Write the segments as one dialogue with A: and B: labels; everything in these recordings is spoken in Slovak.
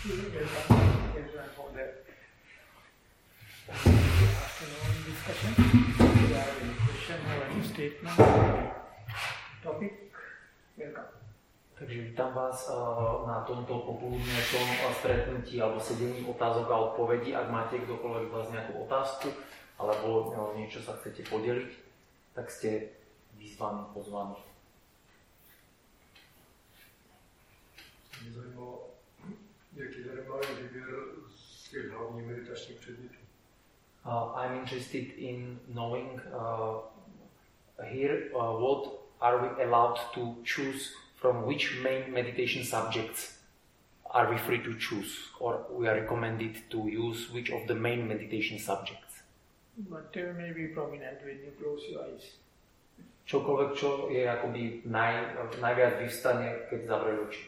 A: Takže vítam vás uh, na tomto popoludňajšom uh, stretnutí alebo sedení otázok a odpovedí. Ak máte kdokoľvek vás nejakú otázku alebo uh, niečo sa chcete podeliť, tak ste vyzvaní, pozvaní.
B: Mě zajímalo, jaký tady mají výběr z těch hlavních.
A: Uh, I'm interested in knowing uh, here uh, what are we allowed to choose from which main meditation subjects are we free to choose or we are recommended to use which of the main meditation subjects.
C: Whatever may be prominent when you close your eyes.
A: Čokoľvek, čo je akoby naj, najviac vyvstane, keď zavrieš oči.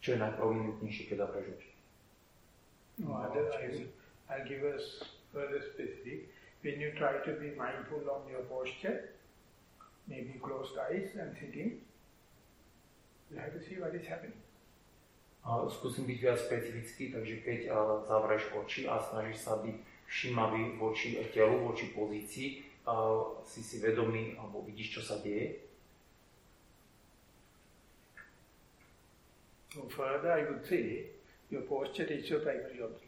A: Čo je najprominentnejšie, keď zavrieš oči.
C: No, otherwise, I'll give us further specific. When you try to be mindful on your posture, maybe closed eyes and sitting, you have to see what is happening.
A: A skúsim byť viac specifický, takže keď uh, zavrieš oči a snažíš sa byť všímavý voči telu, voči pozícii, uh, si si vedomý alebo vidíš, čo sa deje.
C: Further, I would say, your posture is your primary object.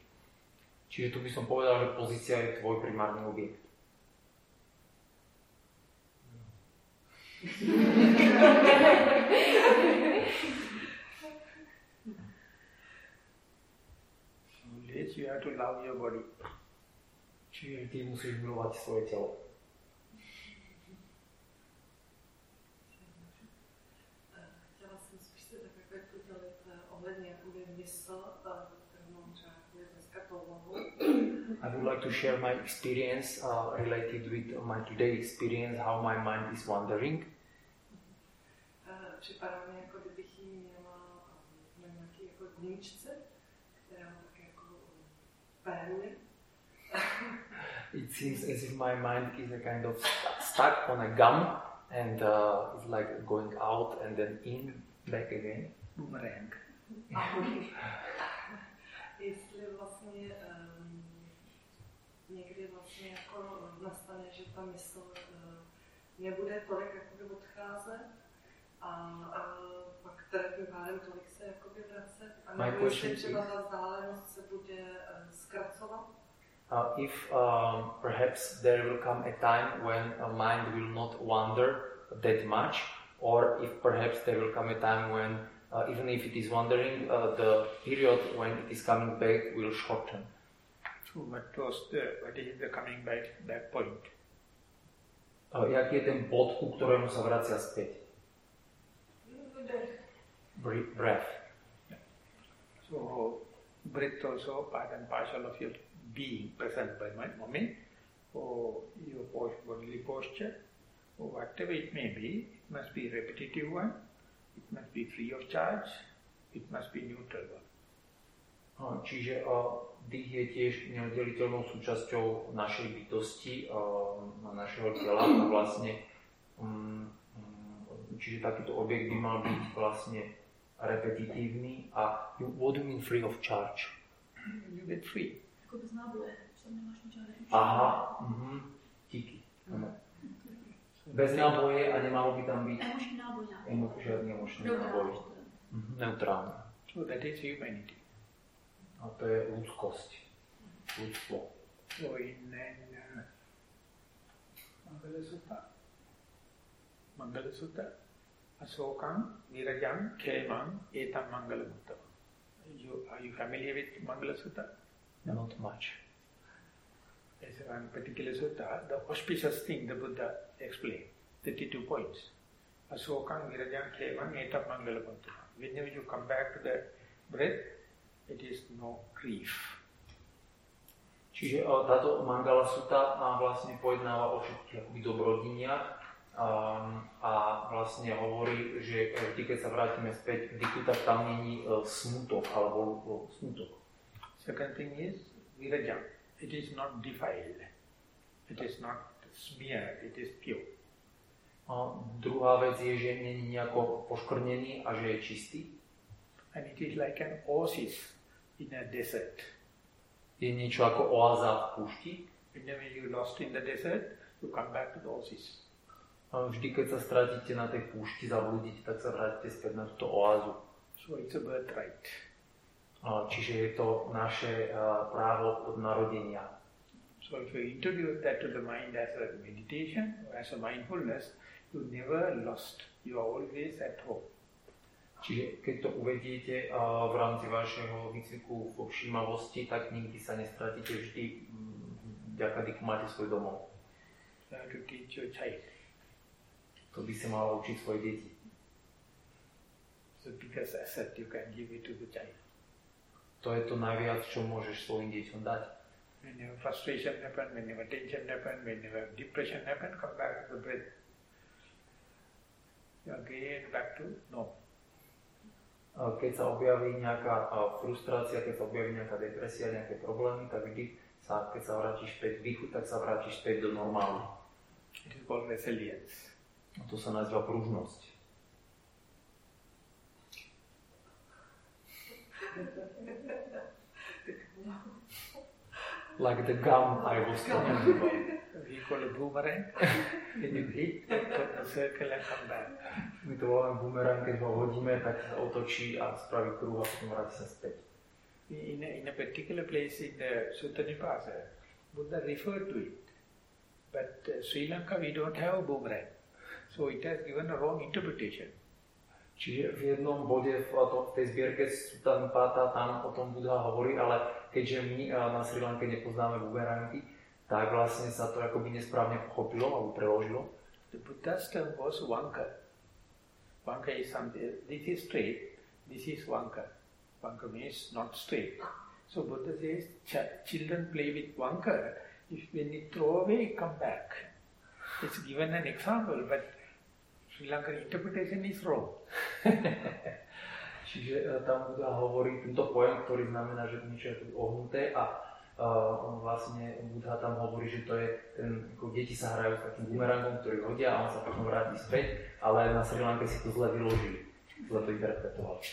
A: Čiže tu by som povedal, že pozícia je tvoj primárny objekt.
C: Always you have to love your body.
A: Čiže ty musíš milovať svoje telo. I would like to share my experience uh, related with my today experience, how my mind is wandering.
D: Připadá mi, jako kdybych ji měla na nějaký jako dníčce, která tak jako peruje.
A: It seems as if my mind is a kind of st- stuck on a gum and uh, it's like going out and then in, back again.
C: Boomerang.
D: A jestli vlastně um, někdy vlastně jako nastane, že ta mysl uh, nebude tolik jakoby odcházet a, a pak teda tím pádem tolik se jakoby vracet a nebo jestli třeba ta vzdálenost se bude uh, zkracovat.
A: Uh, if um, perhaps there will come a time when a mind will not wander that much, or if perhaps there will come a time when, uh, even if it is wandering, uh, the period when it is coming back will shorten.
C: What was the, what is the coming back, back point?
A: Uh, jaký je ten bod, ku ktorému sa vracia späť? Bre- Breath.
C: So breath also part and parcel of your being present by my moment, or your bodily posture, or whatever it may be, it must be repetitive one, it must be free of charge, it must be neutral one.
A: Uh, Čiže dých je tiež neoddeliteľnou súčasťou našej bytosti, uh, našeho tela a vlastne um, um, čiže takýto objekt by mal byť vlastne repetitívny a you, what do you mean free of charge?
C: You get free.
E: Jako bez náboje, nemáš
A: Aha, mhm, díky. Bez náboje a nemalo by tam byť
E: Emoční náboj nějaký.
A: emo, žiadny emočný
E: Dobrá,
A: náboj. Mhm, neutrálny.
C: So that is humanity.
A: A to je ľudskosť. Ľudstvo.
C: So in, in uh, Mangala Sutta, Mangala Sutta, Asokam, Virajam, Kemam, Etam Mangala Mutta. You, are you familiar with Mangala Sutta?
A: Not much.
C: There's one particular sutta, the auspicious thing the Buddha explained, 32 points. Asokam, Virajam, Kemam, Etam Mangala Mutta. Whenever you come back to the breath, it is no grief.
A: Čiže o, táto Mangala Sutta vlastne pojednáva o všetkých akoby dobrodiniach um, a vlastne hovorí, že e, vždy, keď sa vrátime späť k diku, tak tam není uh, smutok alebo smutok.
C: Second thing is virajam. It is not defiled. It is not smeared. It is pure.
A: A druhá vec je, že není nejako poškrnený a že je čistý.
C: And it is like an oasis in a desert.
A: Je niečo ako oáza v púšti.
C: Whenever you lost in the desert, you come back to the oasis.
A: A vždy, keď sa stratíte na tej púšti, zablúdite, tak sa vrátite späť na túto oázu.
C: So it's a birthright.
A: A Čiže je to naše právo od narodenia.
C: So if you introduce that to the mind as a meditation, or as a mindfulness, you never lost. You are always at home.
A: Čiže keď to uvediete v rámci vašeho výcviku vo všímavosti, tak nikdy sa nestratíte vždy, mm, vďaka dyku máte svoj domov.
C: To
A: by si mala učiť svoje deti.
C: It's the biggest asset you can give it to the child.
A: To je to najviac, čo môžeš svojim deťom dať.
C: Whenever frustration happen, whenever tension happen, whenever depression happen, come back to the breath. You again back to normal.
A: Keď sa objaví nejaká frustrácia, keď sa objaví nejaká depresia, nejaké problémy, tak vždy sa, keď sa vrátiš späť k dýchu, tak sa vrátiš späť do normálu.
C: It is called resilience.
A: A to sa nazýva pružnosť. Like the gum I was talking about.
C: We call it boomerang. when you hit the circle and come back.
A: My to voláme bumerang, keď ho hodíme, tak sa otočí a spraví kruh a potom vráti sa späť.
C: In a, in a particular place in the Sutta Nipasa, Buddha referred to it. But uh, Sri Lanka, we don't have a boomerang. So it has given a wrong interpretation.
A: Čiže v jednom bode v, v tej zbierke Sutta Nipata tam o tom Buddha hovorí, ale keďže my eh, na Sri Lanke nepoznáme bumerangy, tak vlastne sa to akoby nesprávne pochopilo alebo preložilo.
C: The Buddha's term was Vanka. Vanka is something, this is straight, this is Vanka. Vanka means not straight. So Buddha says, "Ch- children play with Vanka, if when you throw away, come back. It's given an example, but Sri Lankan interpretation is wrong.
A: Čiže e, tam Buddha hovorí tento pojem, ktorý znamená, že niečo je ohnuté a uh, vlastne Buddha tam hovorí, že to je ten, ako deti sa hrajú s takým bumerangom, ktorý hodia a on sa potom vráti späť, ale na Sri Lanke si to zle vyložili, zle to interpretovali.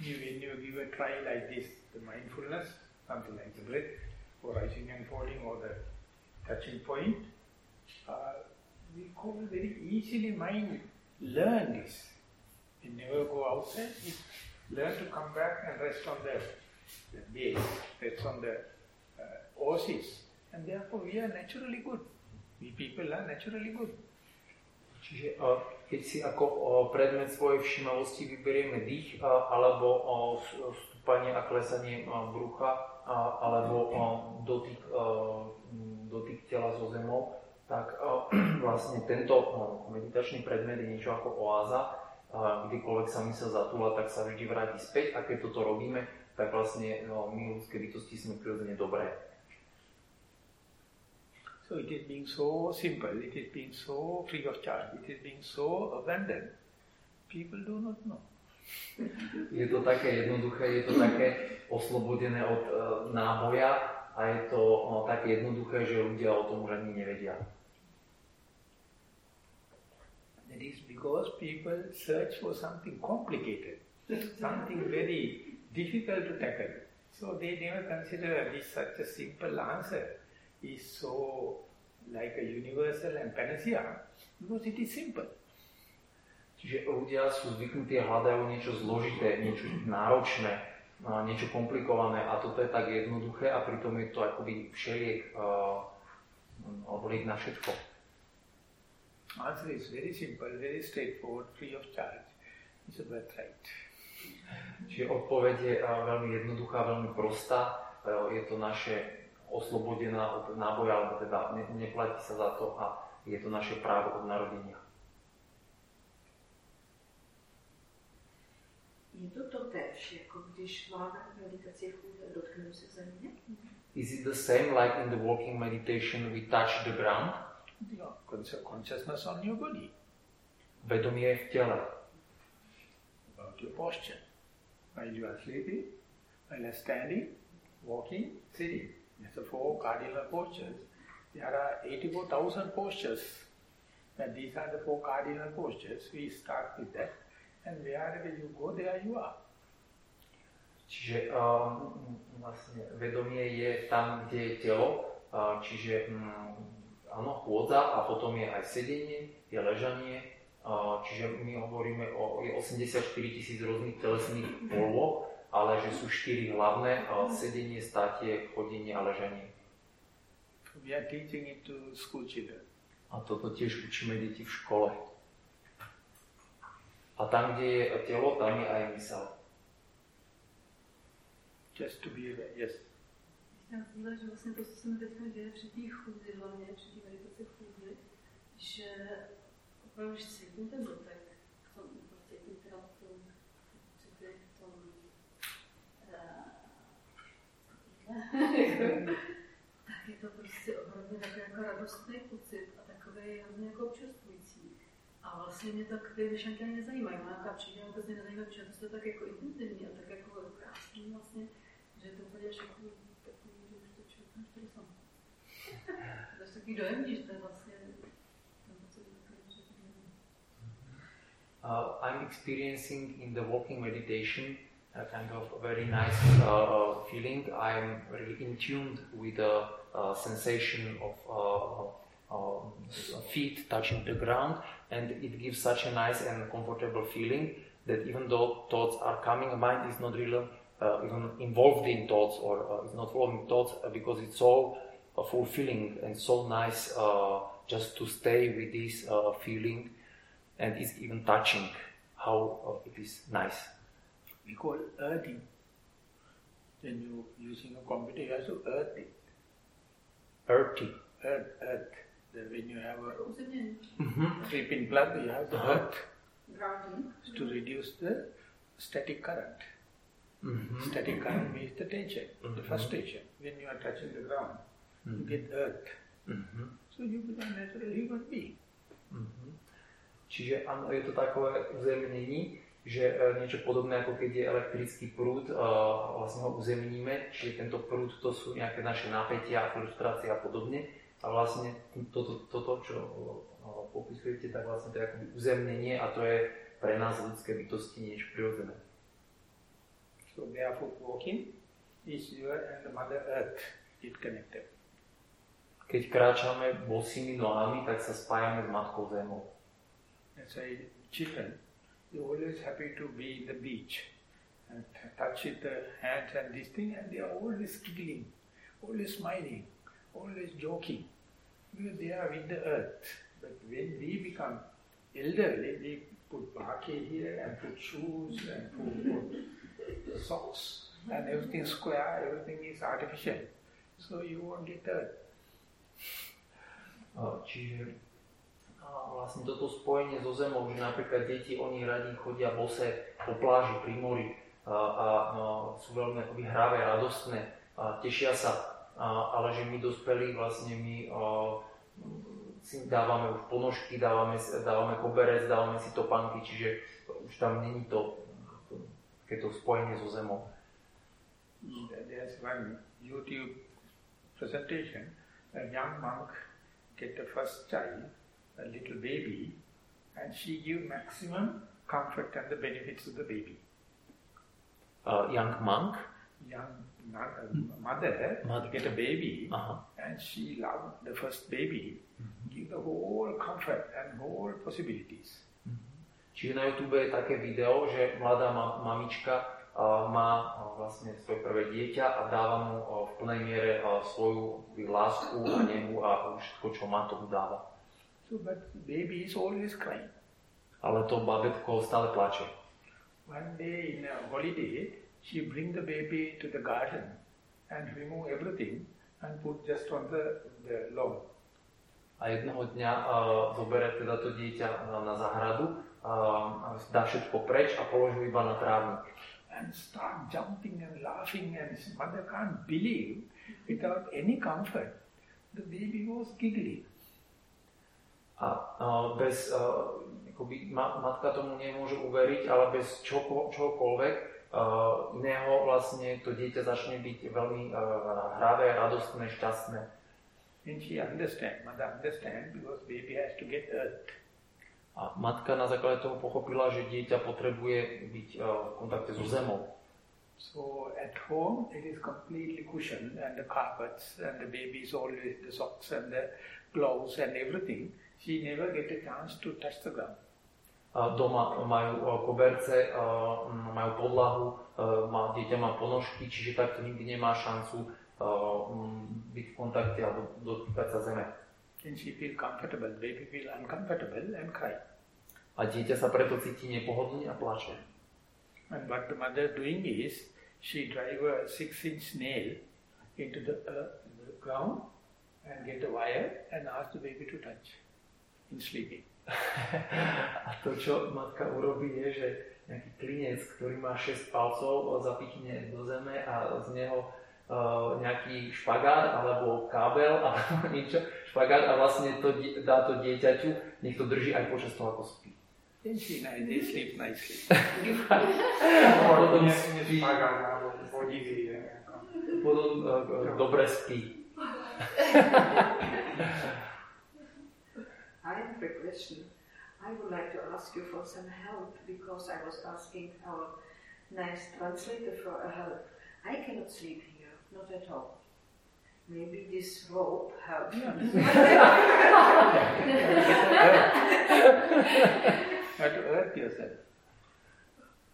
C: You, when you give a try like this, the mindfulness, something like the breath, or rising and falling, or the touching point, uh, we call easily mind learn this. You never go outside, it learn to come back and rest on the, the base, rest on the uh, oasis. And therefore we are naturally good. We people are naturally good.
A: Čiže a, keď si ako o, predmet svojej všímavosti vyberieme dých a, alebo stúpanie a klesanie brucha alebo dotyk, dotyk tela so zemou, tak vlastne tento meditačný predmet je niečo ako oáza. A kdekoľvek sa mysel zatúla, tak sa vždy vráti späť a keď toto robíme, tak vlastne no, my ľudské bytosti sme prirodzene dobré.
C: So it is being so simple, it is being so free of charge, it is being so abundant. People do not know.
A: Je to také jednoduché, je to také oslobodené od e, náboja a je to no, také jednoduché, že ľudia o tom už ani nevedia.
C: That is because people search for something complicated, something very difficult to tackle. So they never consider this such a simple answer is so like a universal and panacea because it is simple.
A: Čiže ľudia sú zvyknutí a hľadajú niečo zložité, niečo náročné, niečo komplikované a toto je tak jednoduché a pritom je to akoby všeliek uh, liek na všetko.
C: Answer is very simple, very straightforward, free of charge. It's a birthright.
A: Čiže odpoveď je uh, veľmi jednoduchá, veľmi prostá, uh, je to naše oslobodená od náboja, alebo teda ne, neplatí sa za to a je to naše právo od narodenia.
E: Je to to tež, jako když vládám meditaci chůze, dotknu se země?
A: Is it the same like in the walking meditation we touch the ground?
C: Your consci- consciousness on your body,
A: Vedomie v tele.
C: about your posture. While you are sleeping, while you are standing, walking, sitting. These are four cardinal postures. There are 84,000 postures. And these are the four cardinal postures. We start with that. And wherever you go, there you are.
A: Čiže um, vlastne vedomie je tam, kde je telo, uh, čiže um, áno, chôdza a potom je aj sedenie, je ležanie, čiže my hovoríme o je 84 tisíc rôznych telesných poloh, ale že sú štyri hlavné, sedenie, státie, chodenie a ležanie.
C: We are teaching it to school children.
A: A toto tiež učíme deti v škole. A tam, kde je telo, tam je aj mysel.
C: Just to be aware. Yes.
F: Já jsem že vlastně to, co se mi teď děje při té chůzi, hlavně při té meditaci chůzi, že opravdu, že cítím ten dotek, v tom, cítím teda v tom, cítím v tom, tak je to prostě ohromně takový jako radostný pocit a takový hrozně jako občerstvující. A vlastně mě tak ty myšlenky ani nezajímají, má nějaká přijde, vůbec mě nezajímá, protože to je tak jako intenzivní a tak jako krásný vlastně, že to úplně až
A: uh, I'm experiencing in the walking meditation a kind of very nice uh, feeling. I'm really in tuned with the uh, sensation of uh, uh, feet touching the ground, and it gives such a nice and comfortable feeling that even though thoughts are coming, mind is not really uh, even involved in thoughts or uh, is not following thoughts uh, because it's uh, fulfilling and so nice uh, just to stay with this uh, feeling and it's even touching how uh, it is nice.
C: We call earthing. When you using a computer, you have to earth it.
A: Earthy.
C: Earth, earth. Then when you have a
F: uzemnění.
C: three-pin plug, you have to
A: Uh-huh.
C: earth
F: Grounding.
C: to reduce the static current.
A: Mhm.
C: Static current means the tension, the
A: first
C: frustration. When you are touching the ground, you
A: Mhm.
C: get earth.
A: Mhm.
C: So you become natural human being.
A: Mhm. Čiže áno, je to takové uzemnení, že e, niečo podobné ako keď je elektrický prúd, e, vlastne ho uzemníme, čiže tento prúd to sú nejaké naše napätia, frustrácie a podobne. A vlastne toto, toto čo e, popisujete, tak vlastne to je akoby uzemnenie a to je pre nás ľudské bytosti niečo prirodzené.
C: So barefoot walking is your and the Mother Earth it connected.
A: Keď kráčame bosými nohami, tak sa spájame s Matkou Zemou.
C: Children, they're always happy to be in the beach and touch with uh, the hands and this thing, and they are always giggling, always smiling, always joking, because they are with the earth. But when we become elderly, we put bhakya here and put shoes and put, put socks and everything square, everything is artificial. So you won't get earth.
A: A, Čiže a vlastne toto spojenie so zemou, že napríklad deti, oni radi chodia bose po pláži pri mori a, a no, sú veľmi akoby hravé, radostné, a tešia sa, a, ale že my dospelí vlastne my a, si dávame už ponožky, dávame, dávame koberec, dávame si topánky, čiže už tam není to, keď to spojenie so zemou.
C: There's one YouTube presentation, a young monk get the first child, a little baby, and she give maximum comfort and the benefits of the baby.
A: Uh, young monk,
C: Young uh, mother,
A: Mother.
C: get a baby,
A: aha,
C: and she love the first baby, give the whole comfort and whole possibilities.
A: Čiže na YouTube je také video, že mladá ma- mamička a, má vlastne svoje prvé dieťa a dáva mu v plnej miere svoju lásku a nehu a všetko, čo má, to mu dáva.
C: So, but baby is always crying.
A: Ale to babetko stále plače.
C: One day in a holiday, she bring the baby to the garden and remove everything and put just on the, the lawn.
A: A jedného dňa a, zobere teda to dieťa na, na záhradu, a dá všetko preč a položí iba na trávnik.
C: And start jumping and laughing and his mother can't believe without any comfort. The baby was giggling.
A: A uh, bez, uh, akoby, ma, matka tomu nemôže uveriť, ale bez čoho, čohokoľvek uh, iného vlastne to dieťa začne byť veľmi uh, hravé, radostné, šťastné.
C: And she understand, mother understand because baby has to get earth.
A: A matka na základe toho pochopila, že dieťa potrebuje byť uh, v kontakte so zemou.
C: So at home it is completely cushioned and the carpets and the baby is always the socks and the gloves and everything. She never get a chance to touch the ground.
A: A doma majú uh, koberce, uh, majú podlahu, má, dieťa má ponožky, čiže takto nikdy nemá šancu byť v kontakte alebo dotýkať sa zeme.
C: And she feel comfortable, baby feel uncomfortable and cry.
A: A dieťa sa preto cíti nepohodlne a plače.
C: And what the mother doing is, she drive a six-inch nail into the, uh, the ground and get a wire and ask the baby to touch in sleeping.
A: a to, čo matka urobí, je, že nejaký klinec, ktorý má 6 palcov, zapichne do zeme a z neho uh, nejaký špagát alebo kábel alebo niečo, špagát a vlastne to dá to dieťaťu, nech to drží aj počas toho, ako spí. Potom spí. Potom uh, dobre spí.
E: I have a question. I would like to ask you for some help because I was asking our nice translator for a help. I cannot sleep here, not at all. Maybe this rope helps.
C: have to earth yourself.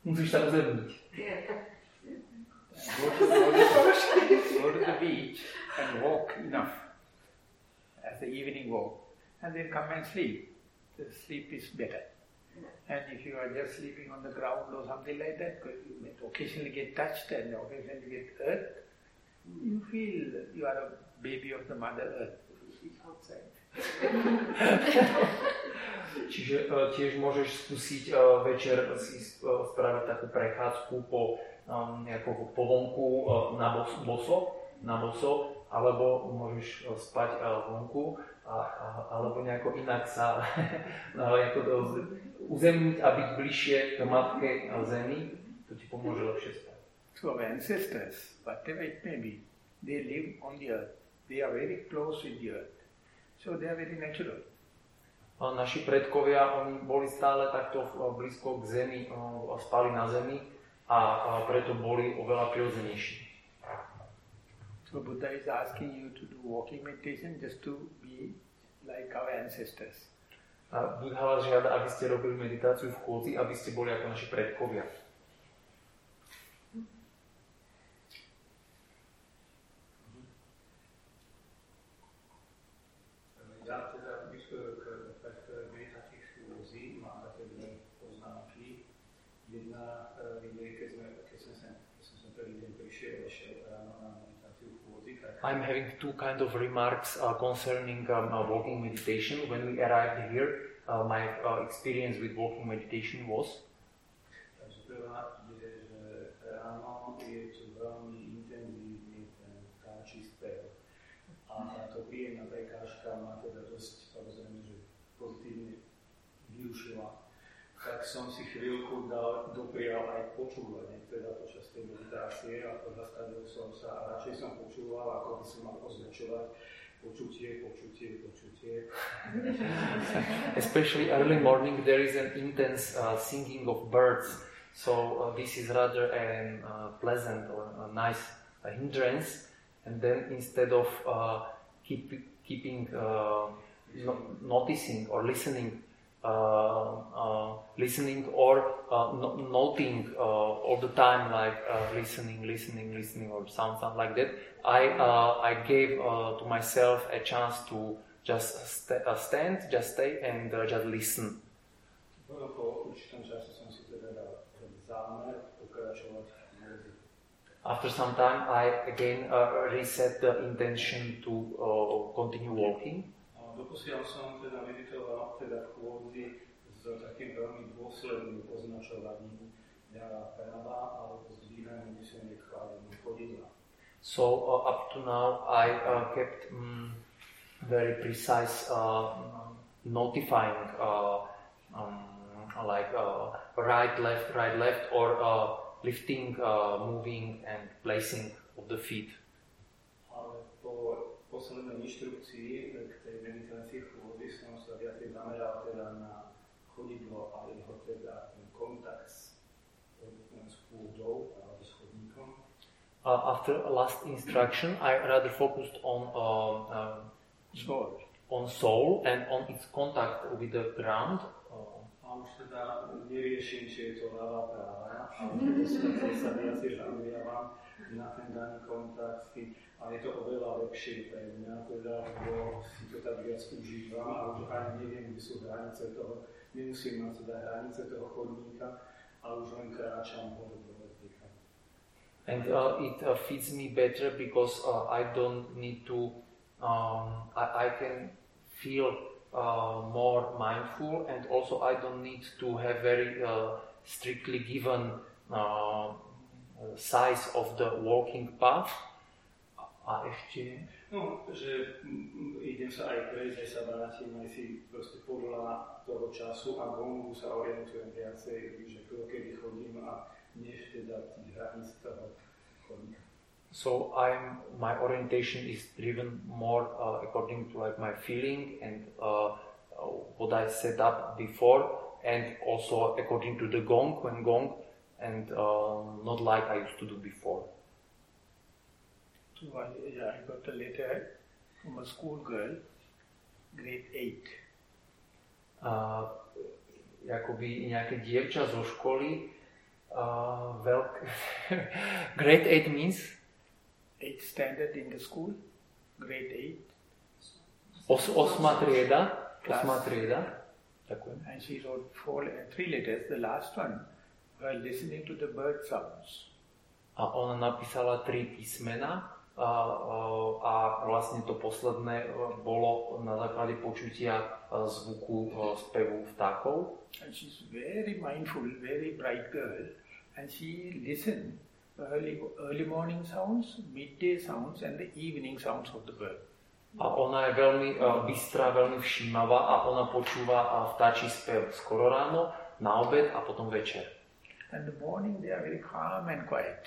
A: Musíš sa uzemniť.
C: Go to, go, to, go to the beach and walk enough as the evening walk and then come and sleep. The sleep is better. And if you are just sleeping on the ground or something like that, you may occasionally get touched and occasionally get earth, you feel you are a baby of the mother earth.
A: Čiže uh, tiež môžeš skúsiť uh, večer si uh, spraviť takú prechádzku po um, po vonku uh, na bos, boso, na boso, alebo môžeš uh, spať uh, vonku, a, a, alebo nejako inak sa nejako do, uzemniť a byť bližšie k matke a zemi, to ti pomôže lepšie spať.
C: So our ancestors, whatever it may be, they live on the earth. They are very close with the earth. So they are very natural.
A: Naši predkovia, oni boli stále takto blízko k zemi, spali na zemi a preto boli oveľa prirodzenejší.
C: So Buddha is asking you to do walking meditation just to be like our ancestors.
A: A Buddha vás žiada, aby ste robili meditáciu v chôdzi, aby ste boli ako naši predkovia. da. Jedna I'm having two kind of remarks uh, concerning um, uh, walking meditation. When we arrived here, uh, my uh, experience with walking meditation was... tak som si chvíľku dal, doprial aj počúvanie, teda počas tej meditácie a pozastavil som sa a radšej som počúval, ako by som mal označovať počutie, počutie, počutie. Especially early morning there is an intense uh, singing of birds, so uh, this is rather a uh, pleasant or a nice uh, hindrance, and then instead of uh, keep, keeping uh, no, noticing or listening Uh, uh, listening or uh, no- noting uh, all the time, like listening, listening, listening, or sound like that. I I gave to myself a chance to just st- stand, just stay, and just listen. After some time, I again uh, reset the intention to uh, continue walking. Doposiaľ som teda meditoval teda s takým veľmi dôsledným označovaním prava alebo zdvíhaním chodidla. So uh, up to now I uh, kept um, very precise uh, notifying uh, um, like uh, right, left, right, left, or uh, lifting, uh, moving, and placing of the feet.
G: Ale po poslednej inštrukcii k tej meditácii chôdzy som sa viacej zameral teda na chodidlo a jeho teda ten kontakt s, s pôdou alebo s chodníkom.
A: Uh, after last instruction, I rather focused on uh, uh,
C: Soul.
A: on soul and on its contact with the ground. Uh,
G: A už teda neriešim, či je to ľava, práva, ale sa viacej zameriavam na ten daný kontakt s tým. A je to oveľa lepšie pre mňa, teda, lebo si to tak viac užívam a už ani neviem, kde sú hranice toho. Nemusím mať teda hranice toho chodníka, ale už len kráčam vzdychám.
A: and uh, it uh, fits me better because uh, I don't need to, um, I, I can feel uh, more mindful and also I don't need to have very uh, strictly given uh, size of the walking path. A ešte,
G: No, že idem sa aj prejsť, aj sa vrátim, aj si proste podľa toho času a gongu sa orientujem viacej, že kedy chodím a než teda tých hraníc toho chodníka.
A: so I'm, my orientation is driven more uh, according to like my feeling and uh, uh, what I set up before and also according to the gong when gong and uh, not like I used to do before.
C: I, yeah, I got a letter from a school girl, grade 8.
A: Uh, akoby nejaké dievča zo školy uh, veľk... grade 8 means
C: 8th standard in the school, grade 8.
A: os, osma trieda osma trieda ďakujem
C: And she wrote four, three letters. The last one, while listening to the bird sounds.
A: a ona napísala tri písmena a, a, vlastne to posledné uh, bolo na základe počutia uh, zvuku uh, spevu vtákov
C: And she's very mindful, very bright girl. And she listened early, early morning sounds, midday sounds, and the evening sounds of the bird.
A: a ona je veľmi uh, bystrá, veľmi všímavá a ona počúva uh, vtáčí spev skoro ráno, na obed a potom večer.
C: And the morning they are very calm and quiet.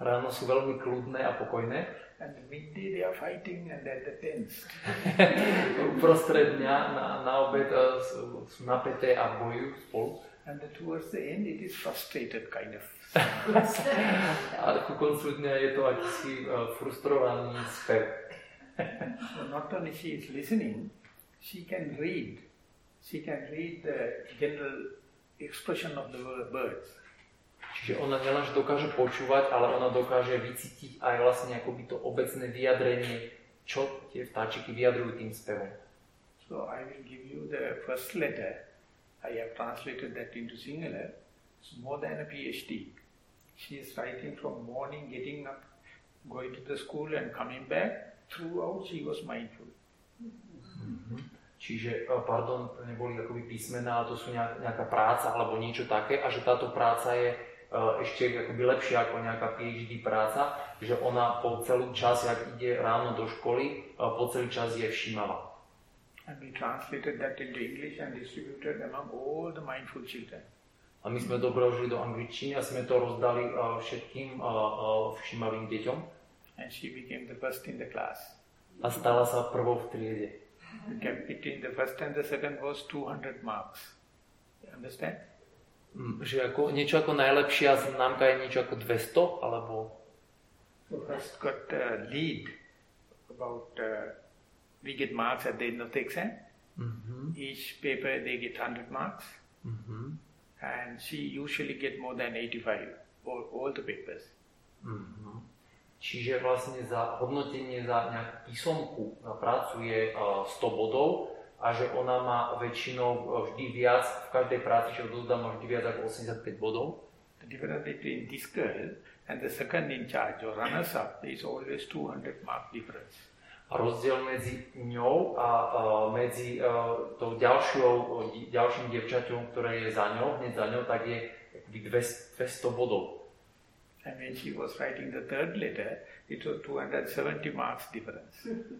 A: Ráno sú veľmi kľudné a pokojné.
C: And midday they are fighting and at the tense.
A: Uprostred dňa na, na obed uh, sú, sú napäté a bojujú spolu.
C: And the, towards the end it is frustrated kind of.
A: A ku koncu dňa je to akýsi uh, frustrovaný spev.
C: So not only she is listening, she can read. She can read the general expression of the birds.
A: Čiže ona nielenže dokáže počúvať, ale ona dokáže vycítiť aj vlastne akoby to obecné vyjadrenie, čo tie vtáčiky vyjadrujú tým spevom.
C: So I will give you the first letter. I have translated that into Sinhala. It's more than a PhD. She is writing from morning, getting up, going to the school and coming back. Throughout she was mindful.
A: Čiže, eh, pardon, to neboli akoby písmená, to sú nejak, nejaká práca alebo niečo také a že táto práca je ešte akoby lepšia ako nejaká PhD práca, že ona po celý čas, ak ide ráno do školy, eh, po celý čas je všímavá.
C: And we translated that into English and distributed among all the mindful children.
A: A my sme to preložili do angličtiny a sme to rozdali eh, všetkým eh, eh, všímavým deťom
C: And she became the first in the class.
A: a stala sa prvou v triede.
C: Between the first and the second was 200 marks. You understand?
A: Že ako, niečo ako najlepšia známka je niečo ako 200, alebo
C: So got uh, lead about, uh, we get marks at the end of the exam.
A: Mhm,
C: Each paper they get 100 marks
A: mhm,
C: and she usually get more than 85, all, all the papers.
A: mhm. Čiže vlastne za hodnotenie za nejakú písomku na prácu je uh, 100 bodov a že ona má väčšinou uh, vždy viac, v každej práci, čo odozdá, má vždy viac ako 85 bodov.
C: The difference between this girl and the second in charge or runners up is always 200 mark difference.
A: A rozdiel medzi ňou a uh, medzi uh, tou ďalšou, ďalším dievčaťom, ktoré je za ňou, hneď za ňou, tak je akoby 200, 200 bodov.
C: And when she was writing the third letter, it was 270 marks difference.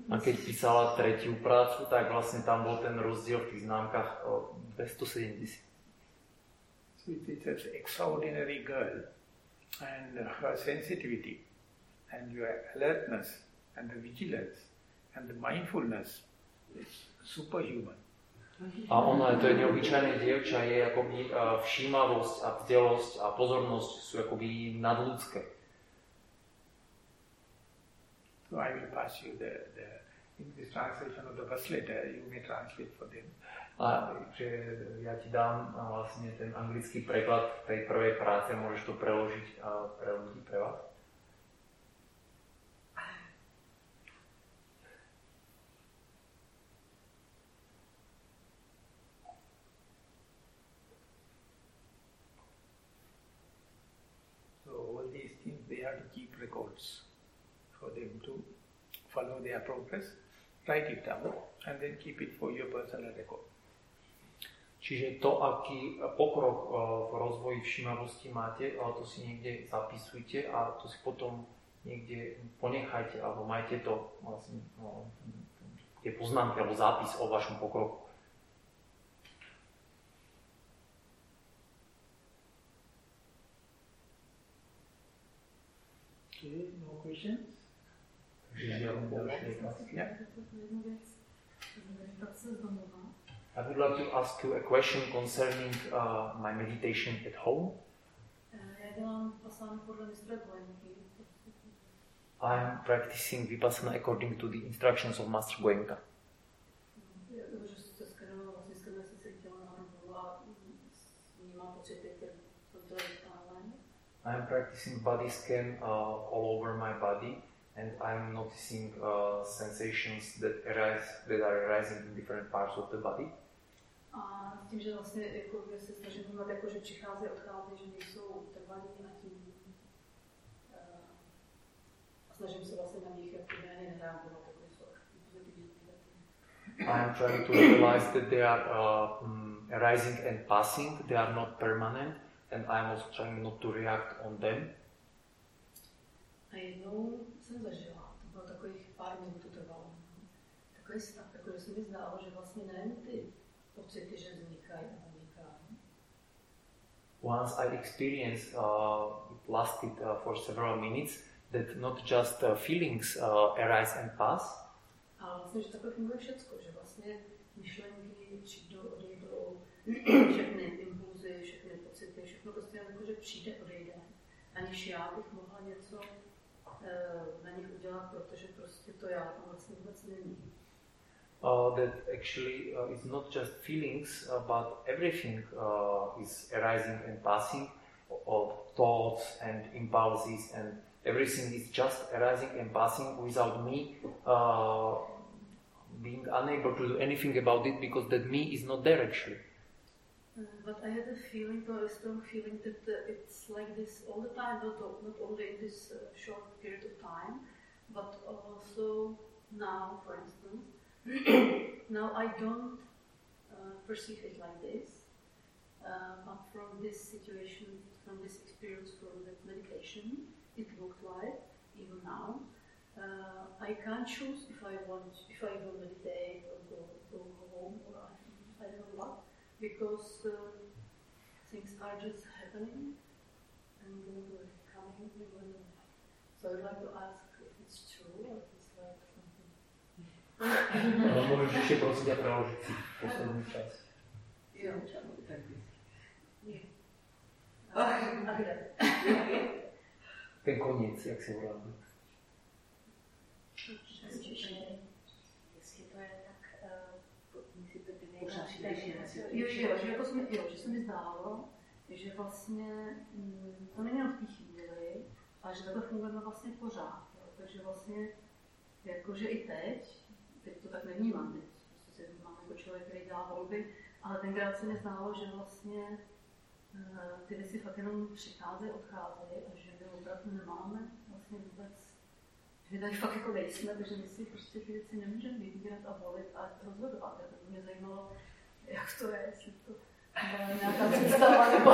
A: A keď písala tretiu prácu, tak vlastne tam bol ten rozdiel v tých známkach o 270.
C: So it's an extraordinary girl and her sensitivity and your alertness and the vigilance and the mindfulness is superhuman.
A: A ona, to je neobyčajné dievča, je akoby uh, všímavosť a vdelosť a pozornosť sú akoby nadľudské.
C: So I will pass you the, the this translation of the first letter, you may translate for them.
A: A že ja ti dám vlastne ten anglický preklad tej prvej práce, môžeš to preložiť a pre ľudí, pre vás.
C: So all these things they have to keep records for them to follow their progress, write it down and then keep it for your personal record.
A: Čiže to, aký pokrok uh, v rozvoji všímavosti máte, uh, to si niekde zapisujte a to si potom niekde ponechajte alebo majte to vlastne no, tie poznámky alebo zápis o vašom pokroku.
C: Okay, no questions?
A: Takže žiadne ďalšie otázky.
C: Yeah.
F: Jednu věc, meditace z domova.
A: I would like to ask you a question concerning uh, my meditation at home.
F: Eh, Já dělám pasány podle mistra Goenky.
A: I'm practicing Vipassana according to the instructions of Master Goenka.
F: Že se skrnul, vlastně skrnul se se tělo na hrbu a vnímá pocity, které jsou to stále.
A: I'm practicing body scan uh, all over my body and I'm noticing uh, sensations that arise that are arising in different parts of the body.
F: A s tím, že vlastně jako, že se snažím vnímat, jako, že přichází odchází, že nejsou a tím uh, a snažím se vlastně na nich jako méně nereagovat, jako jsou.
A: I'm trying to realize that they are uh, mm, arising and passing, they are not permanent, and I'm also trying not to react on them.
F: A jednou jsem zažila, to bylo takových pár minut to trvalo, takový stav, jako, se mi zdálo, že vlastně nejen ty pocity, že vznikají a zanikají,
A: Once I experienced, uh, it lasted uh, for several minutes, that not just uh, feelings uh, arise and pass,
F: ale vlastně, že takhle funguje všecko, že vlastně myšlenky přijdou, odejdou, všechny impulzy, všechny pocity, všechno prostě jako, že přijde, odejde, aniž já bych mohla něco na nich udělat, protože prostě to já vůbec není.
A: uh, that actually uh, is not just feelings, uh, but everything uh, is arising and passing of thoughts and impulses, and everything is just arising and passing without me uh, being unable to do anything about it because that me is not there actually.
F: But I had a feeling, a strong feeling that uh, it's like this all the time, not, not only in this uh, short period of time, but also now, for instance. now I don't uh, perceive it like this, uh, but from this situation, from this experience, from that medication, it looked like, even now, uh, I can't choose if I want, if I will meditate or go, go home or I, I don't know what because uh, things are just happening and uh, coming. And, so I'd like to ask if it's true or if it's like something.
A: Ale môžeš ešte prosiť a preložiť si posledný čas.
F: Jo, Nie. A, a kde?
A: Ten koniec, jak si volá.
E: Jestli to je tak, uh, musí to být
F: Jo,
E: nejlepší.
F: jo, že, jako se jo, že se mi zdálo, že vlastně mm, to není v té chvíli, ale že takhle fungujeme vlastně pořád. Jo. Takže vlastně, jakože i teď, teď to tak nevnímám, teď prostě se vnímám jako člověk, který dělá volby, ale tenkrát se mi zdálo, že vlastně eh, ty věci fakt jenom přicházejí, odcházejí a že my opravdu nemáme vlastně vůbec, že tady fakt jako nejsme, takže my si prostě ty věci nemůžeme vybírat a volit a rozhodovat. Tak by mě zajímalo, jak to je, jestli to byla nějaká představa nebo...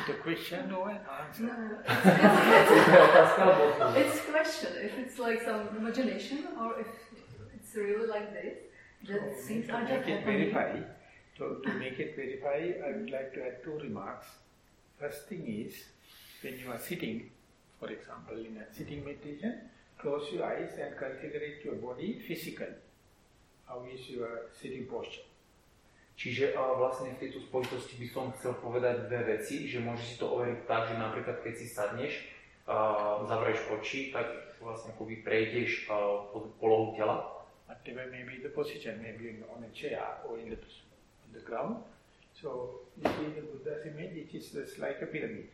C: it a question or an answer?
F: No,
A: To je otázka alebo odpoveď?
F: it's a question. If it's like some imagination or if it's really like this, then
C: So,
F: things
C: to
F: are just
C: it
F: happening.
C: verify, to, to make it verify, I would like to add two remarks. First thing is, when you are sitting, for example, in a sitting meditation, close your eyes and configure your body physical. How is your sitting posture?
A: Čiže a vlastne v tejto spojitosti by som chcel povedať dve veci, že môžeš si to overiť tak, že napríklad keď si sadneš, a zavrieš oči, tak vlastne akoby prejdeš a, po- polohu tela.
C: Whatever may be the position, maybe on a chair or in the, on the ground. So, you see the Buddha's image, it is just like a pyramid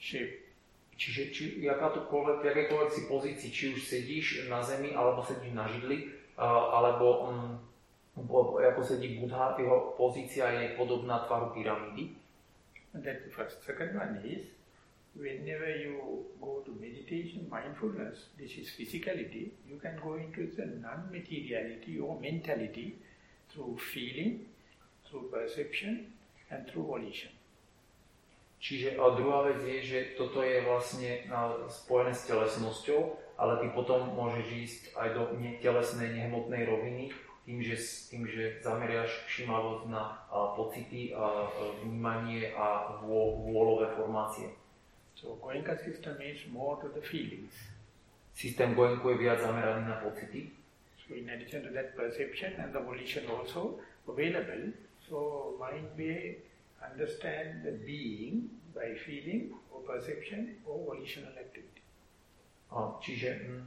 C: shape.
A: Čiže či, jakákoľvek, v akékoľvek si pozícii, či už sedíš na zemi, alebo sedíš na židli, a, alebo bo- ako sedí Budha, jeho pozícia je podobná tvaru pyramídy.
C: That's the first. Second one is, whenever you go to meditation, mindfulness, this is physicality, you can go into the non-materiality or mentality through feeling, through perception, and through volition.
A: Čiže a druhá vec je, že toto je vlastne spojené s telesnosťou, ale ty potom môžeš ísť aj do netelesnej, nehmotnej roviny, tým, že, tým, že zameriaš všímavosť na a, pocity, a, a vnímanie a vô, vôľové formácie.
C: So Goenka system is more to the feelings.
A: Systém Goenku je viac zameraný na pocity,
C: So in addition to that perception and the volition also available, so mind may understand the being by feeling or perception or volitional activity.
A: Čiže mm,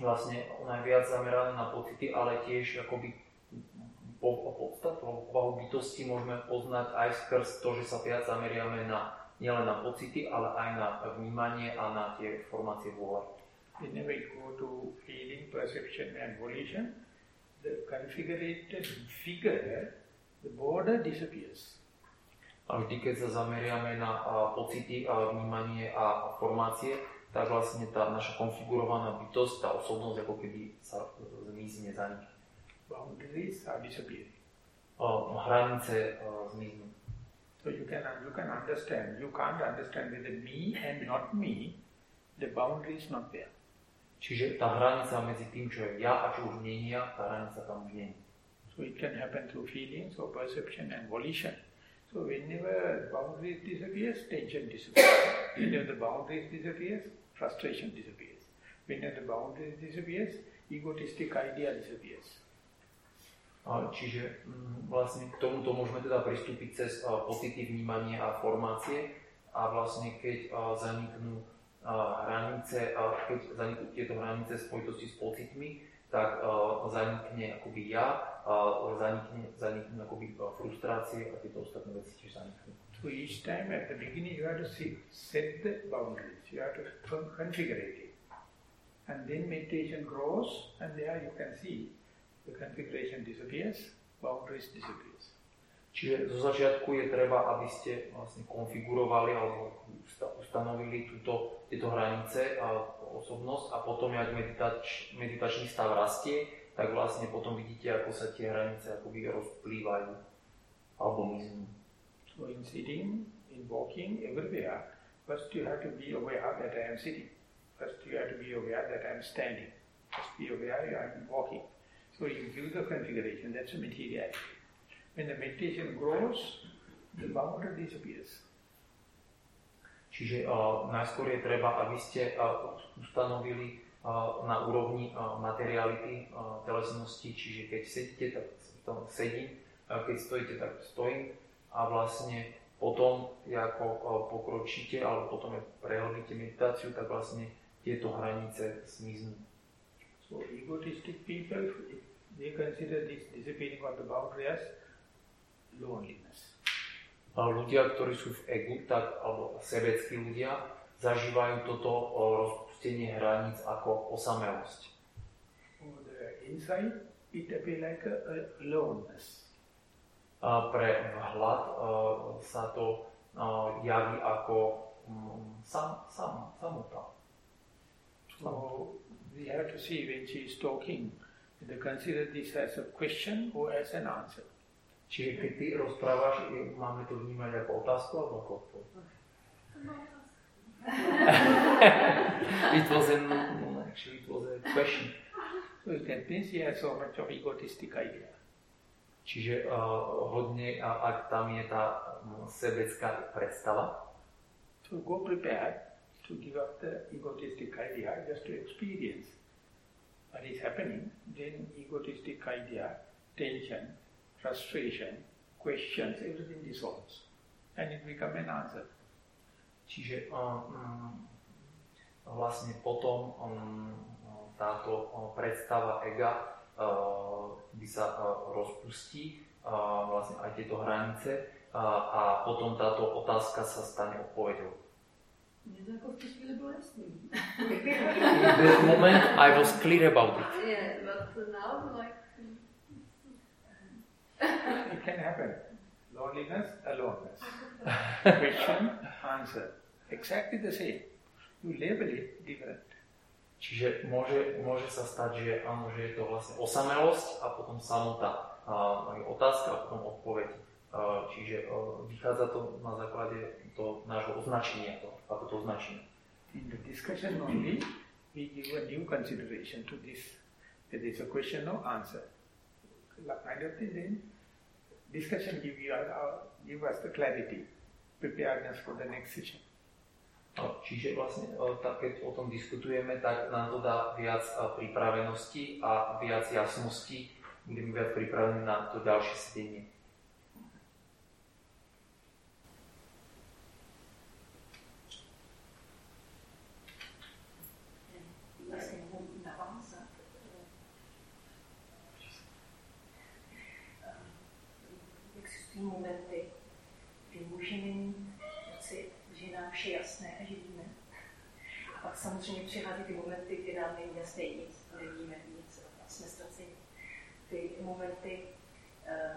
A: vlastne ona je viac zameraná na pocity, ale tiež akoby po, podstatu, alebo povahu bytosti môžeme poznať aj skrz to, že sa viac zameriame na, nielen na pocity, ale aj na vnímanie a na tie formácie vôle.
C: Whenever you go to feeling, perception and volition, the configurated figure, the border disappears.
A: A vždy, keď sa zameriame na a, pocity, a vnímanie a formácie, tak vlastne tá naša konfigurovaná bytosť, tá osobnosť ako keby sa zmizne za nich.
C: Boundaries are disappearing.
A: A, hranice a, zmiznú.
C: So you can, you can understand, you can't understand with the me and not me, the boundary is not there.
A: Čiže tá hranica medzi tým, čo je ja a čo už nie je ja, tá hranica tam už nie je.
C: So it can happen through feelings or perception and volition. So whenever boundaries disappears, tension disappears. Whenever the boundaries disappears, frustration disappears. Whenever the boundaries disappears, egotistic idea disappears.
A: Čiže mm, vlastne k tomuto môžeme teda pristúpiť cez a, pocity, vnímanie a formácie a vlastne keď zaniknú hranice, a keď zaniknú tieto hranice v spojitosti s pocitmi, tak a, zanikne akoby ja, a, zanikne, zaniknú akoby frustrácie a tieto ostatné veci tiež zaniknú.
C: So each time at the beginning you have to see, set the boundaries, you have to con- configure it. And then meditation grows and there you can see the configuration disappears, boundaries disappears.
A: Čiže zo začiatku je treba, aby ste vlastne konfigurovali alebo usta- ustanovili túto, tieto hranice a osobnosť a potom, jak meditač, meditačný stav rastie, tak vlastne potom vidíte, ako sa tie hranice akoby rozplývajú alebo miznú.
C: So in sitting, in walking, everywhere, first you have to be aware that I am sitting. First you have to be aware that I am standing. First be aware I am walking. So you give the configuration, that's a materiality. When the meditation grows, the boundary disappears.
A: Čiže uh, najskôr je treba, aby ste uh, ustanovili uh, na úrovni uh, materiality uh, telesnosti, čiže keď sedíte, tak sedím, keď stojíte, tak stojím a vlastne potom, ako uh, pokročíte, alebo potom, ako prehlbíte meditáciu, tak vlastne tieto hranice zmiznú.
C: So egotistic people, they consider this disappearing of the boundary as loneliness.
A: A ľudia, ktorí sú v egu, tak, alebo sebeckí ľudia, zažívajú toto uh, rozpustenie hraníc ako osamelosť.
C: For the inside, it appears like a, a aloneness.
A: Pre vhľad uh, sa to uh, javí ako um, sam, sam, samota.
C: So we have to see when she is talking, whether consider this as a question or as an answer.
A: Čiže keď ty rozprávaš, máme to vnímať ako otázku alebo ako odpoveď? it was an actually it was a question.
C: So that means he has so much of egotistic idea.
A: Čiže uh, hodne, ak tam je tá um, sebecká predstava.
C: So go prepared to give up the egotistic idea just to experience what is happening. Then egotistic idea, tension, frustration, questions, everything dissolves. And it becomes an answer.
A: Čiže um, vlastne potom um, táto um, predstava ega uh, kdy sa uh, rozpustí uh, vlastne aj tieto hranice a potom táto otázka sa stane odpovedou.
F: To v chvíli jasný.
A: In that moment I was clear about it.
F: Yeah, but now like...
C: It can happen. Loneliness, aloneness. Question, answer. Exactly the same. You label it different.
A: Čiže môže, môže sa stať, že áno, že je to vlastne osamelosť a potom samota. A, otázka a potom odpoveď. A, čiže a, vychádza to na základe to nášho označenia, to, ako to označíme.
C: In the discussion only, we give a new consideration to this. There is a question, no answer. Kind of thing, then discussion give, you, uh, give us the clarity, preparedness for the next session.
A: Čiže vlastne, tak, keď o tom diskutujeme, tak nám to dá viac pripravenosti a viac jasnosti, budeme viac pripravení na to ďalšie sedenie.
H: momenty, kdy můžeme mít pocit, že nám vše jasné a že víme. A pak samozřejmě přichází ty momenty, kdy nám není jasné nic, nevíme nic jsme ztraceni. Ty momenty, eh,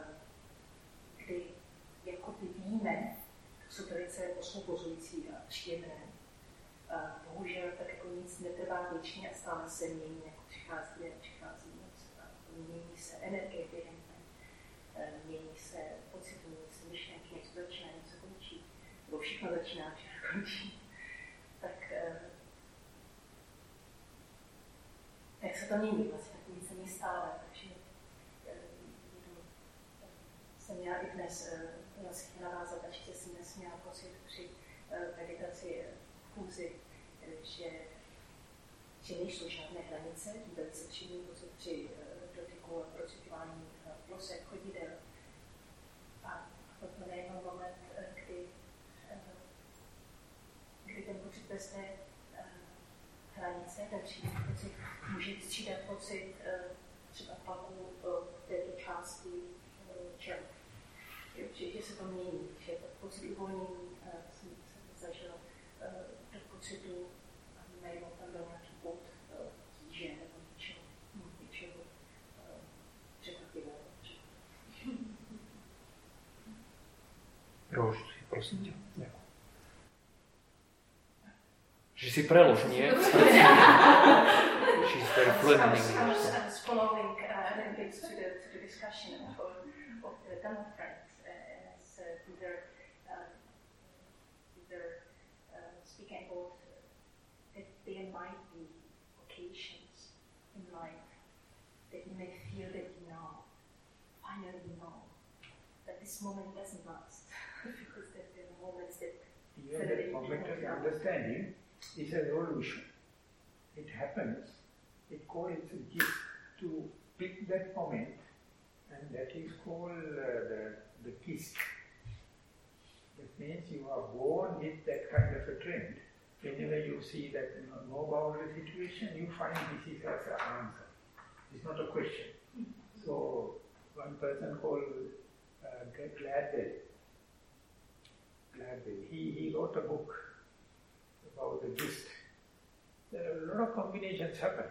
H: kdy jakoby víme, jsou velice osvobozující a příjemné. Bohužel tak jako nic netrvá věčně a stále se mění, jako přichází a přichází moc. Mění se energie během eh, mění se nebo všechno začíná, všechno končí, tak, eh, tak se to mění, vlastně tak nic není stále, takže eh, jsem měla i dnes, já si chtěla navázat, že jsem dnes měla pocit při eh, meditaci v kůzi, že, že nejsou žádné hranice, velice přímý pocit při dotyku a procitování plosek, chodidel. A to nejenom moment ten pocit bez té uh, hranice, ten pocit střídat pocit uh, třeba tlaku uh, této části čela. Že, že se to mění, že to pocit uvolnění uh, jsem, zažila do pocitu, a nejenom tam byl nějaký bod tíže nebo něčeho, něčeho překvapivého.
A: Rož, prosím tě. Že si prelož, nie? She's very fluent in English.
H: I was, I was following uh, links to the, to the discussion of, of the Democrats uh, as uh, they're, uh, they're uh, speaking about that there might be occasions in life that you may feel that you know, finally you know, that this moment doesn't last because there are moments that
C: yeah, that momentary understanding is a revolution. It happens, it calls a gift to pick that moment, and that is called uh, the, the kiss. That means you are born with that kind of a trend. Whenever you see that you know, no boundary situation, you find this is as an answer. It's not a question. So, one person called uh, Gladwell, Gladwell, he, he wrote a book about the gist. There are a lot of combinations happen.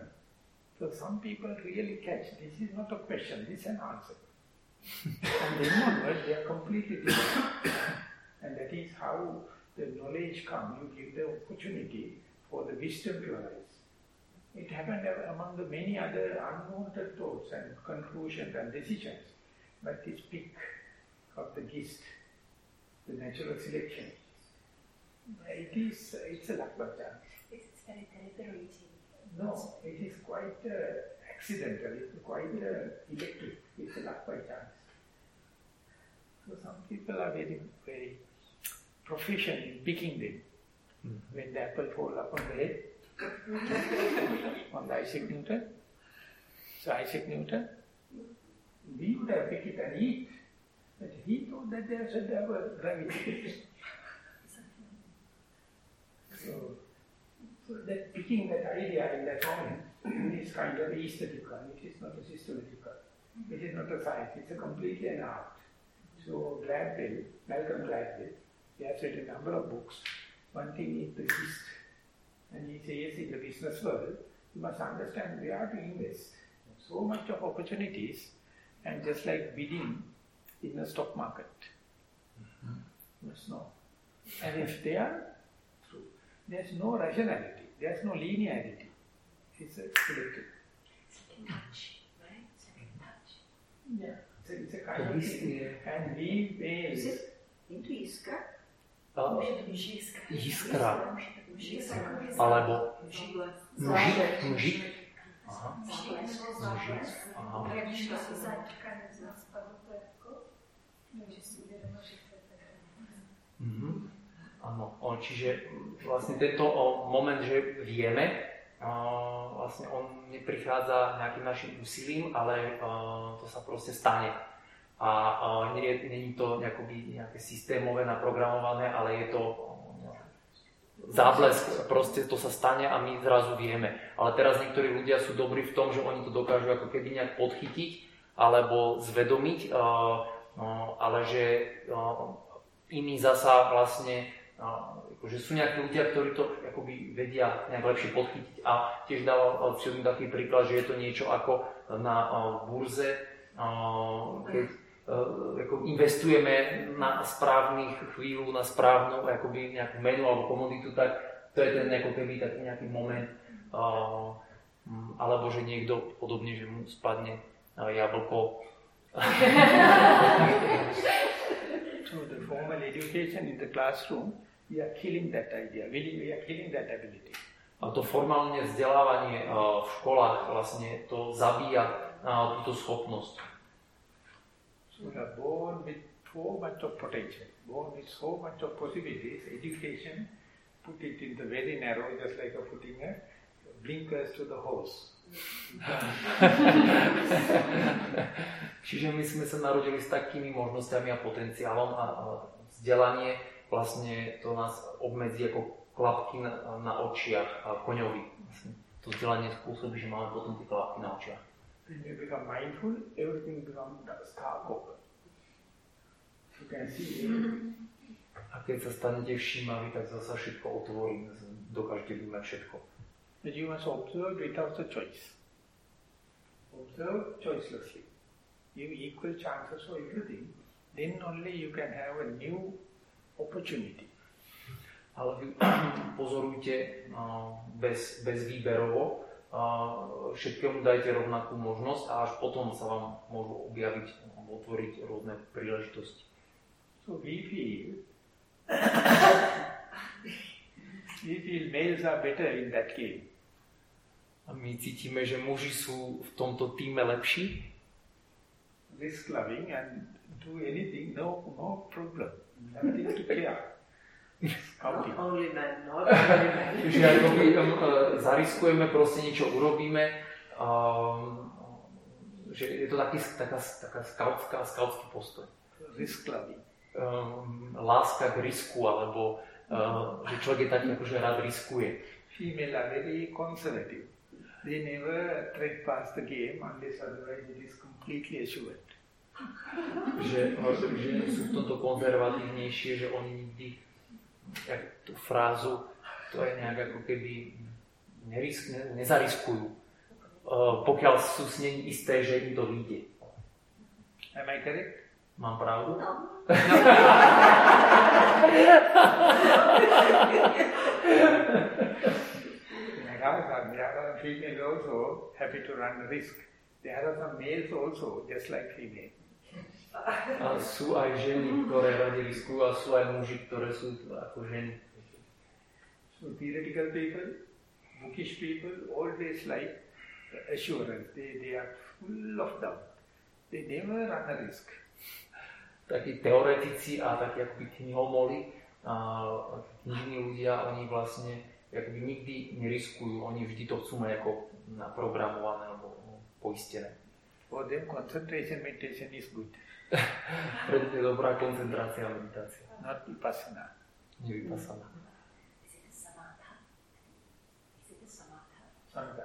C: So some people really catch, this is not a question, this is an answer. and then onwards, they are completely different. and that is how the knowledge comes. You give the opportunity for the wisdom to arise. It happened among the many other unwanted thoughts and conclusions and decisions. But this pick of the gist, the natural selection. It is, it's a luck by chance.
H: Uh, it's very deliberate.
C: No, it is quite uh, accidental, it's quite uh, electric, it's a luck by chance. So some people are very, very proficient in picking them.
A: Mm.
C: When the apple falls up on the head, on the Isaac Newton. So Isaac Newton, we would have picked it and eat, but he thought that there should have a gravity. so, so that picking that idea in that moment is kind of aesthetical, it is not a systematical. It is not a science, it's a completely an art. So Gladwell, Malcolm Gladwell, he has written a number of books. One thing is the gist. And he says in the business world, you must understand we are to invest. So much of opportunities and just like bidding in the stock market. You must know. And if they are there's no rationality, there's no linearity. It's a selective.
H: touch, right? Second touch.
C: Yeah. So it's a kind
A: To
C: of
A: list
C: thing.
A: je
C: And we
E: Is
C: may
E: it into iskra?
A: a,
H: Může to být jiskra.
A: jiskra,
H: Může to být jiskra.
A: alebo
D: Židle.
A: mžik, mžik. Aha,
H: Vždyť
A: mžik. Aha.
H: Když ta zaťka z nás spadlo to jako, takže si uvědomil, že to je tak.
A: Mhm. Áno, čiže mm, vlastne tento moment, že vieme, vlastne on neprichádza nejakým našim úsilím, ale to sa proste stane. A není to nejaké systémové, naprogramované, ale je to záblesk, proste to sa stane a my zrazu vieme. Ale teraz niektorí ľudia sú dobrí v tom, že oni to dokážu ako keby nejak podchytiť alebo zvedomiť, ale že iní zasa vlastne a, akože sú nejakí ľudia, ktorí to akoby vedia nejak lepšie podchytiť. A tiež dával Ciodim taký príklad, že je to niečo ako na burze, keď ako investujeme na správnych chvíľu, na správnu akoby nejakú menu alebo komoditu, tak to je ten ako keby taký nejaký moment, mm, alebo že niekto podobne, že mu spadne jablko
C: So the formal education in the classroom, we are killing that idea, we are killing that ability.
A: A to formálne vzdelávanie a, v školách vlastne to zabíja a, túto schopnosť.
C: So we are born with so much of potential, born with so much of possibilities. Education, put it in the very narrow, just like a putting a blinkers to the horse.
A: Čiže my sme sa narodili s takými možnosťami a potenciálom a, a vzdelanie vlastne to nás obmedzí ako klapky na, na očiach a koňovi. Vlastne to vzdelanie spôsobí, že máme potom tie klapky na očiach.
C: When you become mindful, everything becomes stark open. You can see everything.
A: A keď sa stanete všímaví, tak zase všetko otvorí, dokážete vnímať všetko.
C: But you must observe without a choice. Observe choicelessly. Give equal chances for everything. Then only you can have a new opportunity.
A: Ale vy pozorujte bez, bez výberovo, všetkému dajte rovnakú možnosť a až potom sa vám môžu objaviť otvoriť rôzne príležitosti.
C: So we feel, we feel males are better in that game.
A: A my cítime, že muži sú v tomto týme lepší,
C: Risk loving and do anything, no, no problem. Nothing to care. Scouting.
E: Not only men, not only men.
A: že akoby um, uh, zariskujeme, proste niečo urobíme, um, že je to taký, taká, taká skautská, skautský postoj.
C: Risk loving.
A: Um, láska k risku, alebo uh, že človek je taký, akože rád riskuje.
C: Female are very conservative. They never tread past the game unless otherwise it is completely assured.
A: Že, že sú v tomto konzervatívnejšie, že oni nikdy jak tú frázu, to je nejak ako keby nerisk, ne, nezariskujú, uh, pokiaľ sú s nej isté, že im to vyjde.
C: Am I correct?
A: Mám pravdu?
C: Females also happy to run risk. There are some males also, just like female.
A: A sú aj ženy, ktoré radi riskujú a sú aj muži, ktoré sú ako ženy.
C: So theoretical people, bookish people always like assurance. They, they are full of doubt. They never run a risk.
A: Takí teoretici a takí akoby knihomoli, a knižní ľudia, oni vlastne akoby nikdy neriskujú, oni vždy to chcú mať ako naprogramované alebo poistené.
C: For them concentration meditation is good.
A: Pre je dobrá koncentrácia a meditácia.
C: Not vipassana.
A: Nie vipassana.
C: Samatha.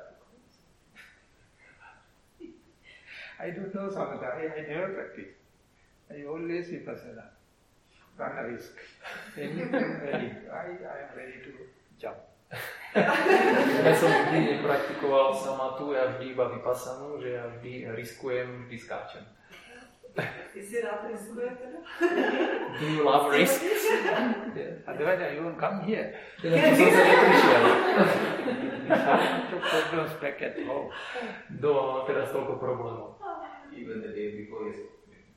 C: I don't know samatha. I, I never practice. I always vipassana. Run a risk. Anything ready. I, I am ready to jump.
A: ja som nikdy nepraktikoval samatu, ja vždy iba vypasanú, že ja vždy riskujem, vždy skáčem. Do you love risk?
C: yeah. Otherwise I won't come here.
A: Ja som sa neprišiel.
C: to problems back at home.
A: Do, teraz toľko problémov.
I: Even the day before,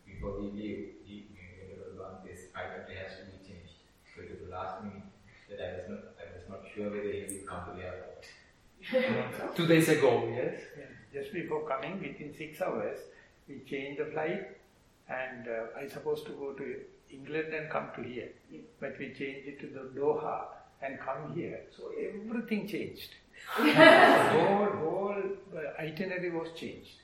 I: before we leave, he, we were one this item has to be changed. So it was the last minute that I was not, I was not sure whether he would come to the airport.
A: Two days ago, yes?
C: Yeah. Just before coming, within six hours, we changed the flight and uh, I supposed to go to England and come to here. But we changed it to the Doha and come here. So everything changed. whole whole uh, itinerary was changed.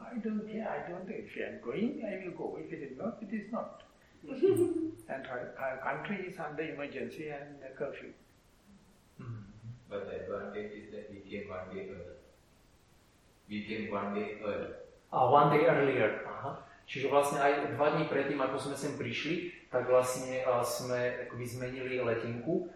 C: I don't care, I don't If I am going, I will go. If it is not, it is not. and our country is under emergency and curfew.
I: Mm. But the advantage is that we came one day early. We came one day early.
A: A one day earlier. Aha. Čiže vlastne aj dva dní predtým, ako sme sem prišli, tak vlastne sme akoby zmenili letinku,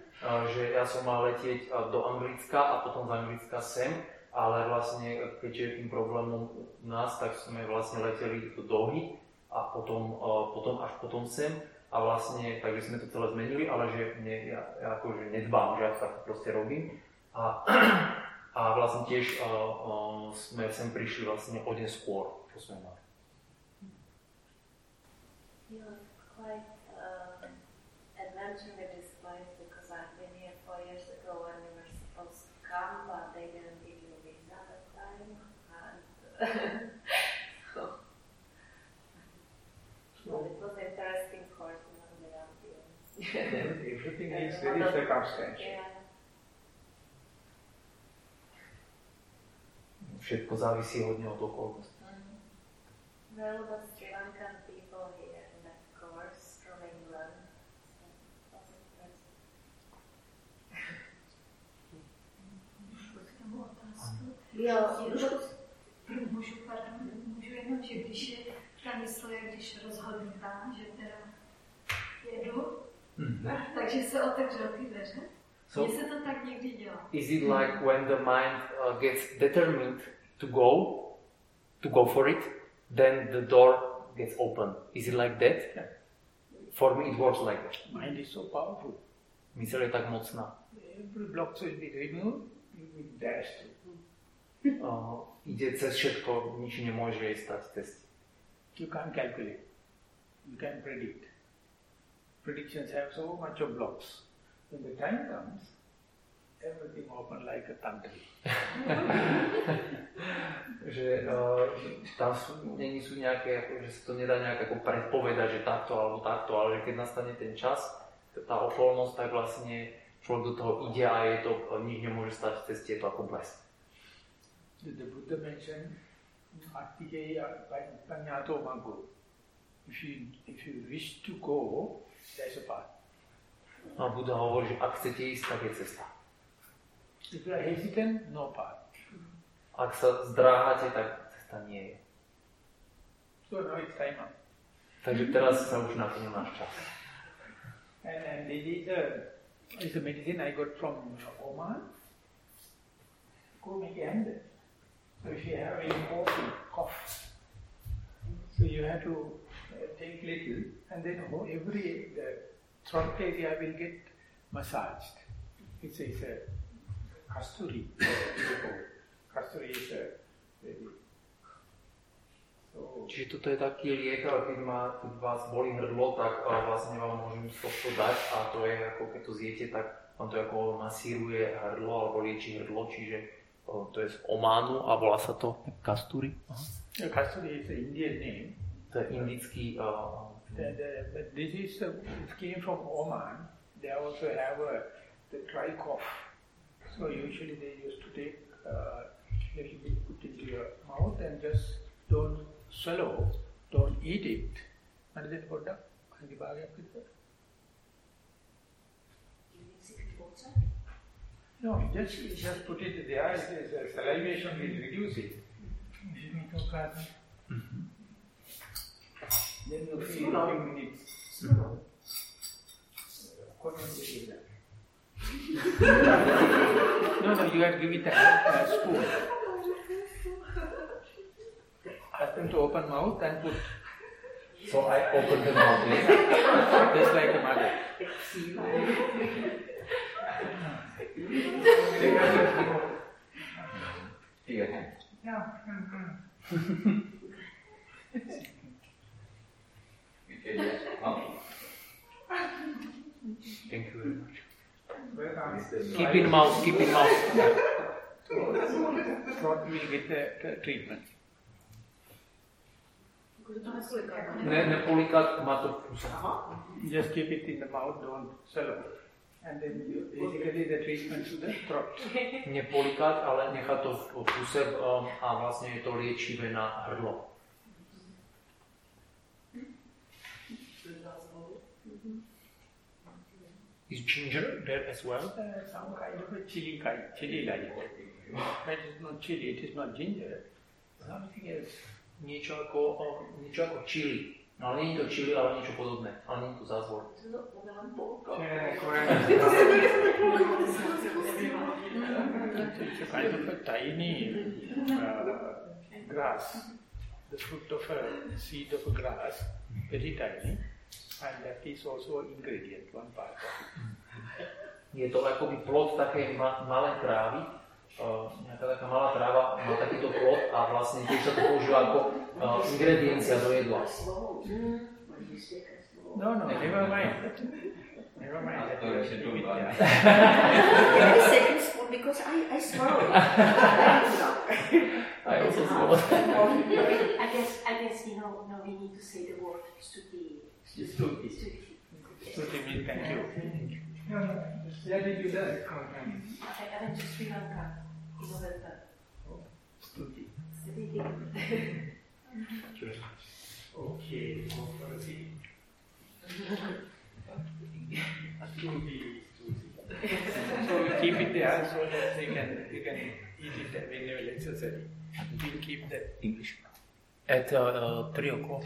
A: že ja som mal letieť do Anglicka a potom z Anglicka sem, ale vlastne keďže tým problémom u nás, tak sme vlastne leteli do Dohy a potom, potom až potom sem a vlastne, takže sme to celé zmenili, ale že ne, ja, ja akože nedbám, že ja to proste robím. A, a vlastne tiež uh, uh, sme sem prišli vlastne o deň skôr, čo sme mali.
H: Look quite um, adventurous this place because I've been here four years ago and we were supposed to come, but they didn't give you visa that time. And so, well, it was interesting for in the
C: ambience. Everything is very circumstantial.
H: Yeah.
A: Všetko závisí hodne od okolností.
H: Mm. Well, but Sri Lankan people here
F: Jo, můžu, pardon, můžu jenom, že když je ta mysl, jak když rozhodnutá, že teda jedu, mm-hmm. takže se otevřou ty dveře. So, se to tak někdy dělá.
A: Is it like when the mind uh, gets determined to go, to go for it, then the door gets open? Is it like that? Yeah. For me it works like that.
C: Mind is so powerful.
A: Mysl je tak mocná.
C: Every block will be removed, you will dash through
A: uh, ide cez všetko, nič nemôže jej stať ceste.
C: You can't calculate. You can predict. Predictions have so much of blocks. When the time comes, everything open like a country.
A: že uh, tam sú, není sú nejaké, že sa to nedá nejak ako predpovedať, že takto alebo takto, ale že keď nastane ten čas, tá okolnosť, tak vlastne človek do toho ide a je to, nič nemôže stať je to ako blesk.
C: The Buddha mentioned Attikeya Panyato Mago. If you, if you wish to go, there's a path.
A: A Buddha hovorí, že ak chcete ísť, tak je cesta.
C: If you are hesitant, no path.
A: Ak sa zdráhate, tak cesta nie je.
C: So now it's time up.
A: Takže teraz sa už naplnil náš čas.
C: And, and this is a, is a medicine I got from Oman. Go make a hand. So if you have any coffee, cough, so you have to uh, take little and then every the throat area will get massaged. It's, it's a kasturi. kasturi is a very
A: čiže toto je taký liek, keď, má, keď vás boli hrdlo, tak uh, vlastne vám môžem to dať a to je ako keď to zjete, tak vám to ako masíruje hrdlo alebo lieči hrdlo, čiže uh, to jest Omanu, a volá sa to Kasturi.
C: Aha. Kasturi is an Indian name.
A: It's indický... Uh,
C: the, the, but this is, a, it came from Oman. They also have a, the trikoff. So usually they used to take uh, little bit, put into your mouth and just don't swallow, don't eat it. And then put up. And the bag up with. No, just just put it there. The salivation will reduce it. Mm-hmm. Then you feel a few minutes. no, no, you have to give it a, a spoon. Ask them to open mouth and put.
A: So I open the mouth,
C: Just like a mother.
I: To your hand.
C: Yeah.
A: Thank you very much. Keep in mouth, keep in mouth.
C: Throat will get the, the treatment.
A: Ne, nepolikat má to v puse.
C: Just keep it in the mouth, don't swallow. And then you, basically the treatment to the throat.
A: Nepolikat, ale nechať to v puse um, a vlastne je to liečivé na hrdlo. Is ginger there as well?
C: Uh, some kind of a chili kind, chili like. That is not chili, it is not ginger. Something else.
A: Niečo ako, o, niečo ako chili. No ale nie je to chili, ale niečo podobné. Ale nie je to zázvor.
C: Kind of a tiny uh, grass, the fruit of a seed of a grass, very tiny, and that is also ingredient, one part of it.
A: Je to akoby plod takej ma- malej trávy, uh, nejaká taká malá tráva má takýto plod a vlastne tiež sa to používa ako uh, ingrediencia do jedla.
C: No, no, never mind. Never mind. That it. Yeah.
E: Give me a second spoon because I, I swallow it.
A: I also swallow.
H: I guess, I guess, you know, no, we need to say the word stuti.
C: Stuti.
H: Stuti.
C: Means thank you. No, no, where did you learn?
H: I, I went to Sri Lanka.
C: Stuti.
H: Stuti.
C: Okay, go for a. Stuti, stuti. So we keep it there so that they can, they can eat it whenever necessary. We'll keep that
A: English. At uh, uh, 3 o'clock.